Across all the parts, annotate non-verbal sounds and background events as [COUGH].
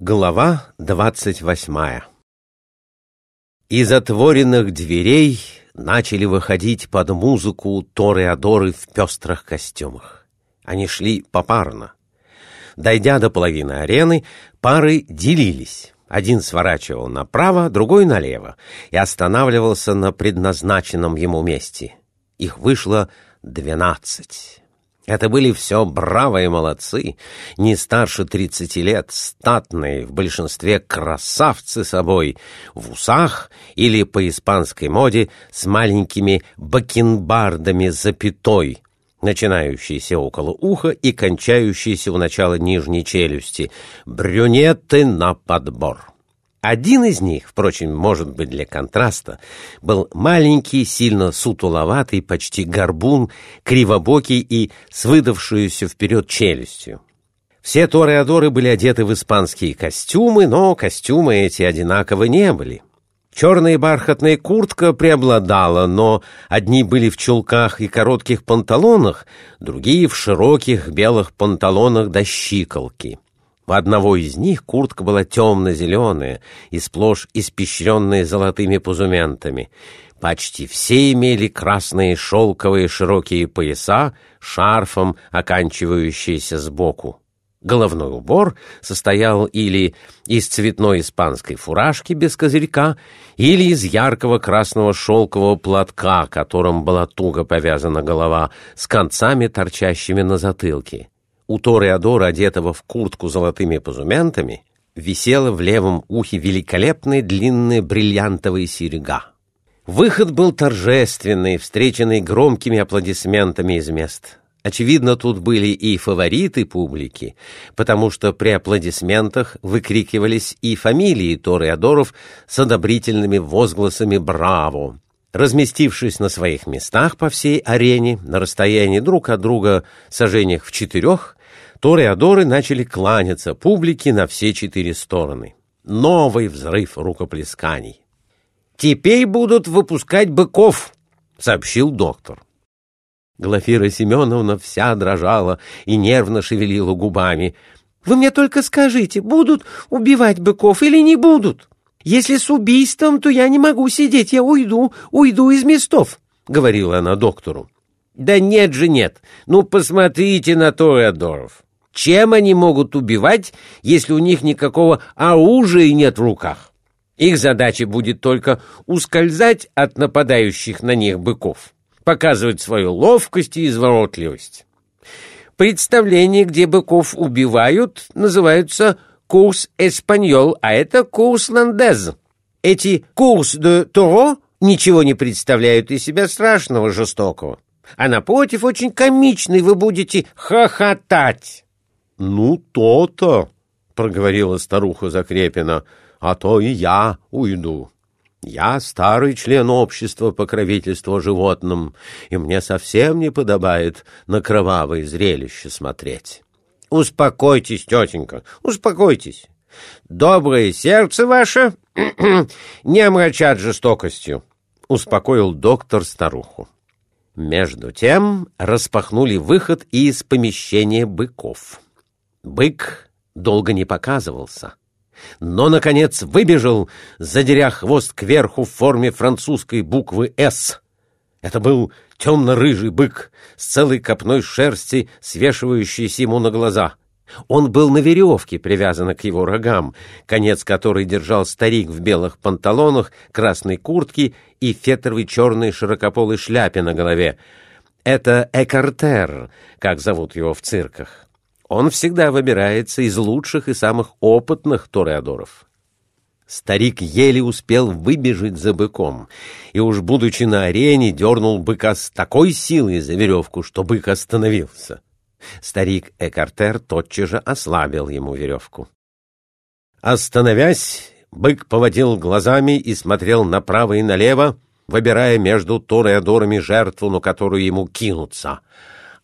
Глава двадцать восьмая Из отворенных дверей начали выходить под музыку Тореадоры в пестрых костюмах. Они шли попарно. Дойдя до половины арены, пары делились. Один сворачивал направо, другой налево и останавливался на предназначенном ему месте. Их вышло двенадцать. Это были все бравые молодцы, не старше тридцати лет, статные, в большинстве красавцы собой, в усах или по испанской моде с маленькими бакенбардами запятой, начинающиеся около уха и кончающиеся у начала нижней челюсти, брюнеты на подбор. Один из них, впрочем, может быть для контраста, был маленький, сильно сутуловатый, почти горбун, кривобокий и с выдавшуюся вперед челюстью. Все тореадоры были одеты в испанские костюмы, но костюмы эти одинаковы не были. Черная бархатная куртка преобладала, но одни были в чулках и коротких панталонах, другие в широких белых панталонах до щиколки. У одного из них куртка была темно-зеленая и сплошь испещренная золотыми пузументами. Почти все имели красные шелковые широкие пояса, шарфом, оканчивающиеся сбоку. Головной убор состоял или из цветной испанской фуражки без козырька, или из яркого красного шелкового платка, которым была туго повязана голова, с концами, торчащими на затылке. У Тореадора, одетого в куртку золотыми позументами, висела в левом ухе великолепная длинная бриллиантовая серьга. Выход был торжественный, встреченный громкими аплодисментами из мест. Очевидно, тут были и фавориты публики, потому что при аплодисментах выкрикивались и фамилии Тореадоров с одобрительными возгласами «Браво!». Разместившись на своих местах по всей арене, на расстоянии друг от друга сажениях в четырех, Тореадоры начали кланяться публике на все четыре стороны. Новый взрыв рукоплесканий. «Теперь будут выпускать быков», — сообщил доктор. Глафира Семеновна вся дрожала и нервно шевелила губами. «Вы мне только скажите, будут убивать быков или не будут? Если с убийством, то я не могу сидеть, я уйду, уйду из местов», — говорила она доктору. «Да нет же нет, ну посмотрите на Тореадоров. Чем они могут убивать, если у них никакого оружия нет в руках? Их задача будет только ускользать от нападающих на них быков, показывать свою ловкость и изворотливость. Представления, где быков убивают, называются курс эспаньол, а это курс ландез. Эти курс де торо ничего не представляют из себя страшного, жестокого. А напротив, очень комичный, вы будете хохотать. — Ну, то-то, — проговорила старуха Закрепина, — а то и я уйду. Я старый член общества покровительства животным, и мне совсем не подобает на кровавое зрелище смотреть. — Успокойтесь, тетенька, успокойтесь. Доброе сердце ваше [CLEARS THROAT] не омрачат жестокостью, — успокоил доктор старуху. Между тем распахнули выход из помещения быков. Бык долго не показывался, но, наконец, выбежал, задеря хвост кверху в форме французской буквы «С». Это был темно-рыжий бык с целой копной шерсти, свешивающейся ему на глаза. Он был на веревке, привязанной к его рогам, конец которой держал старик в белых панталонах, красной куртке и фетровой черной широкополой шляпе на голове. Это Экартер, как зовут его в цирках. Он всегда выбирается из лучших и самых опытных тореадоров. Старик еле успел выбежать за быком, и уж будучи на арене, дернул быка с такой силой за веревку, что бык остановился. Старик Экартер тотчас же ослабил ему веревку. Остановясь, бык поводил глазами и смотрел направо и налево, выбирая между тореадорами жертву, на которую ему кинуться —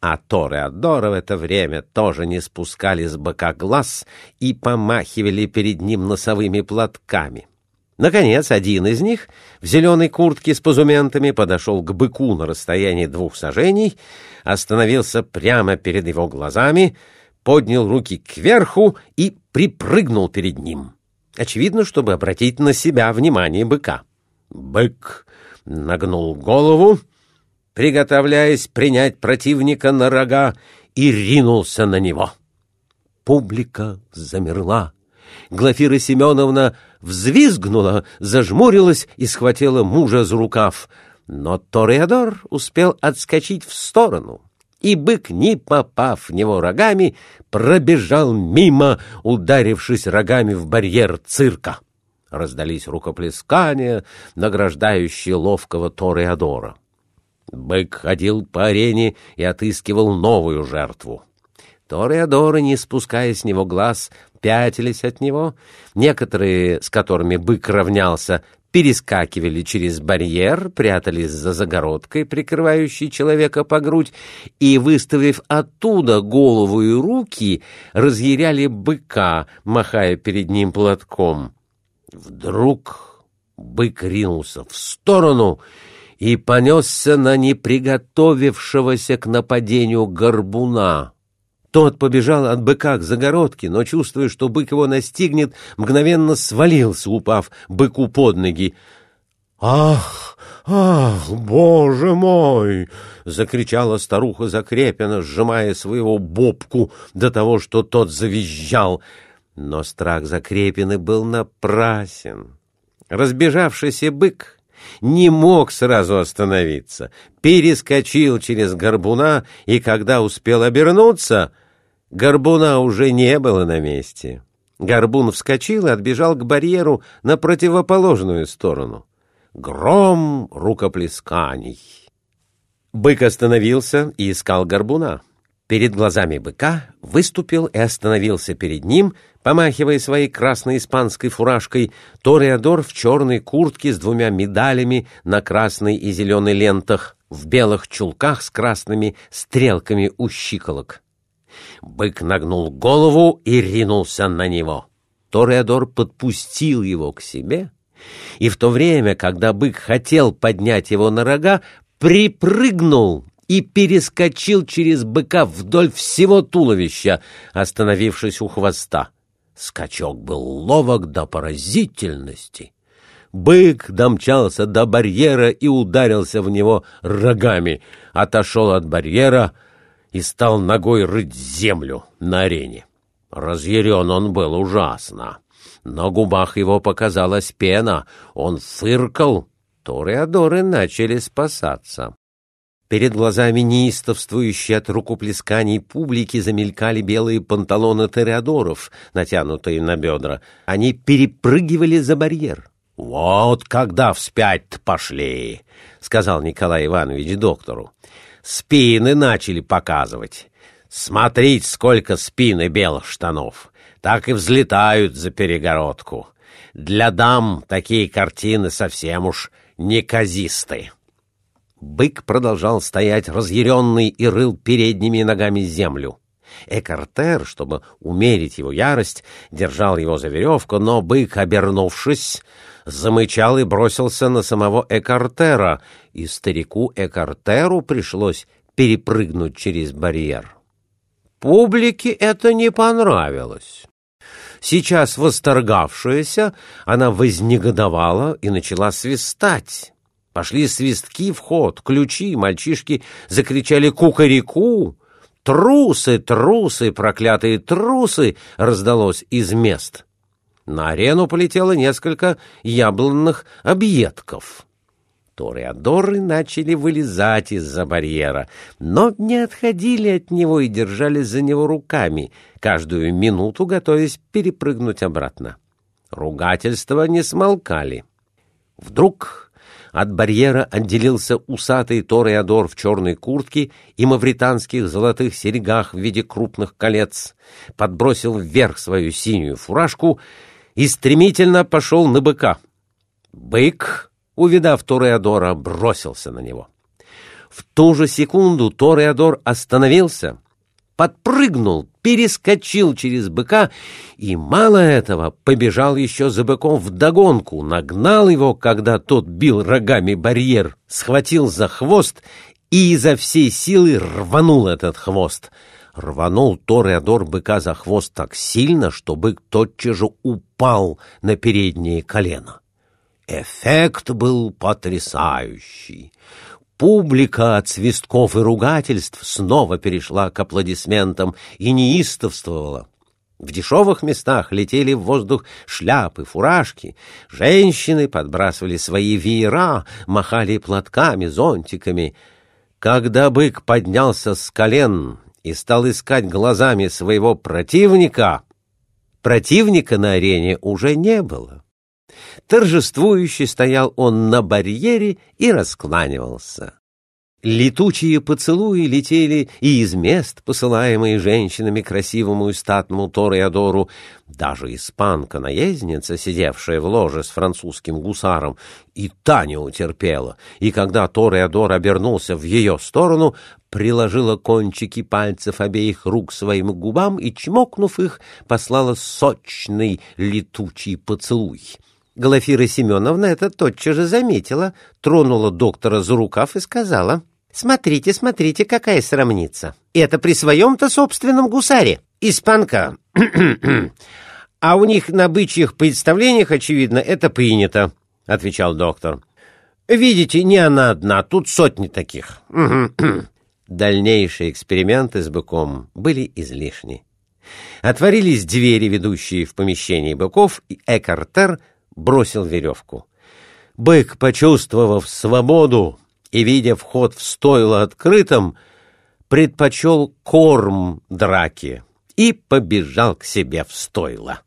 а Тореадора в это время тоже не спускали с бока глаз и помахивали перед ним носовыми платками. Наконец, один из них в зеленой куртке с позументами подошел к быку на расстоянии двух сажений, остановился прямо перед его глазами, поднял руки кверху и припрыгнул перед ним, очевидно, чтобы обратить на себя внимание быка. Бык нагнул голову, приготовляясь принять противника на рога, и ринулся на него. Публика замерла. Глафира Семеновна взвизгнула, зажмурилась и схватила мужа за рукав. Но Тореадор успел отскочить в сторону, и бык, не попав в него рогами, пробежал мимо, ударившись рогами в барьер цирка. Раздались рукоплескания, награждающие ловкого Тореадора. Бык ходил по арене и отыскивал новую жертву. Тореадоры, не спуская с него глаз, пятились от него. Некоторые, с которыми бык равнялся, перескакивали через барьер, прятались за загородкой, прикрывающей человека по грудь, и, выставив оттуда голову и руки, разъяряли быка, махая перед ним платком. Вдруг бык ринулся в сторону и понесся на неприготовившегося к нападению горбуна. Тот побежал от быка к загородке, но, чувствуя, что бык его настигнет, мгновенно свалился, упав быку под ноги. «Ах, ах, боже мой!» — закричала старуха Закрепина, сжимая своего бобку до того, что тот завизжал. Но страх Закрепины был напрасен. Разбежавшийся бык не мог сразу остановиться, перескочил через горбуна, и когда успел обернуться, горбуна уже не было на месте. Горбун вскочил и отбежал к барьеру на противоположную сторону. Гром рукоплесканий. Бык остановился и искал горбуна. Перед глазами быка выступил и остановился перед ним, помахивая своей красной испанской фуражкой, Тореадор в черной куртке с двумя медалями на красной и зеленой лентах, в белых чулках с красными стрелками у щиколок. Бык нагнул голову и ринулся на него. Тореадор подпустил его к себе, и в то время, когда бык хотел поднять его на рога, припрыгнул и перескочил через быка вдоль всего туловища, остановившись у хвоста. Скачок был ловок до поразительности. Бык домчался до барьера и ударился в него рогами, отошел от барьера и стал ногой рыть землю на арене. Разъярен он был ужасно. На губах его показалась пена, он фыркал. Тореадоры начали спасаться. Перед глазами неистовствующей от рукоплесканий публики замелькали белые панталоны тореадоров, натянутые на бедра. Они перепрыгивали за барьер. — Вот когда вспять пошли, — сказал Николай Иванович доктору. — Спины начали показывать. Смотрите, сколько спины белых штанов. Так и взлетают за перегородку. Для дам такие картины совсем уж неказистые. Бык продолжал стоять разъяренный и рыл передними ногами землю. Экартер, чтобы умерить его ярость, держал его за веревку, но бык, обернувшись, замычал и бросился на самого Экартера, и старику Экартеру пришлось перепрыгнуть через барьер. Публике это не понравилось. Сейчас восторгавшаяся, она вознегодовала и начала свистать. Пошли свистки в ход, ключи, мальчишки закричали «Кукареку!» «Трусы, трусы, проклятые трусы!» раздалось из мест. На арену полетело несколько яблонных объедков. Тореадоры начали вылезать из-за барьера, но не отходили от него и держались за него руками, каждую минуту готовясь перепрыгнуть обратно. Ругательства не смолкали. Вдруг от барьера отделился усатый Тореадор в черной куртке и мавританских золотых серьгах в виде крупных колец, подбросил вверх свою синюю фуражку и стремительно пошел на быка. Бык, увидав Тореадора, бросился на него. В ту же секунду Тореадор остановился — подпрыгнул, перескочил через быка и, мало этого, побежал еще за быком вдогонку, нагнал его, когда тот бил рогами барьер, схватил за хвост и изо всей силы рванул этот хвост. рванул Тореадор быка за хвост так сильно, что бык тотчас же упал на переднее колено. Эффект был потрясающий. Публика от свистков и ругательств снова перешла к аплодисментам и неистовствовала. В дешевых местах летели в воздух шляпы, фуражки. Женщины подбрасывали свои веера, махали платками, зонтиками. Когда бык поднялся с колен и стал искать глазами своего противника, противника на арене уже не было. Торжествующе стоял он на барьере и раскланивался. Летучие поцелуи летели и из мест, посылаемые женщинами красивому и статному Тореадору. Даже испанка-наездница, сидевшая в ложе с французским гусаром, и та не утерпела, и когда Тореадор обернулся в ее сторону, приложила кончики пальцев обеих рук своим губам и, чмокнув их, послала сочный летучий поцелуй. Глафира Семеновна это тотчас же заметила, тронула доктора за рукав и сказала, «Смотрите, смотрите, какая срамница! Это при своем-то собственном гусаре! Испанка! [CLEARS THROAT] а у них на бычьих представлениях, очевидно, это принято», — отвечал доктор. «Видите, не она одна, тут сотни таких». [CLEARS THROAT] Дальнейшие эксперименты с быком были излишни. Отворились двери, ведущие в помещение быков, и Экартер бросил веревку. Бык, почувствовав свободу и видя вход в стойло открытым, предпочел корм драки и побежал к себе в стойло.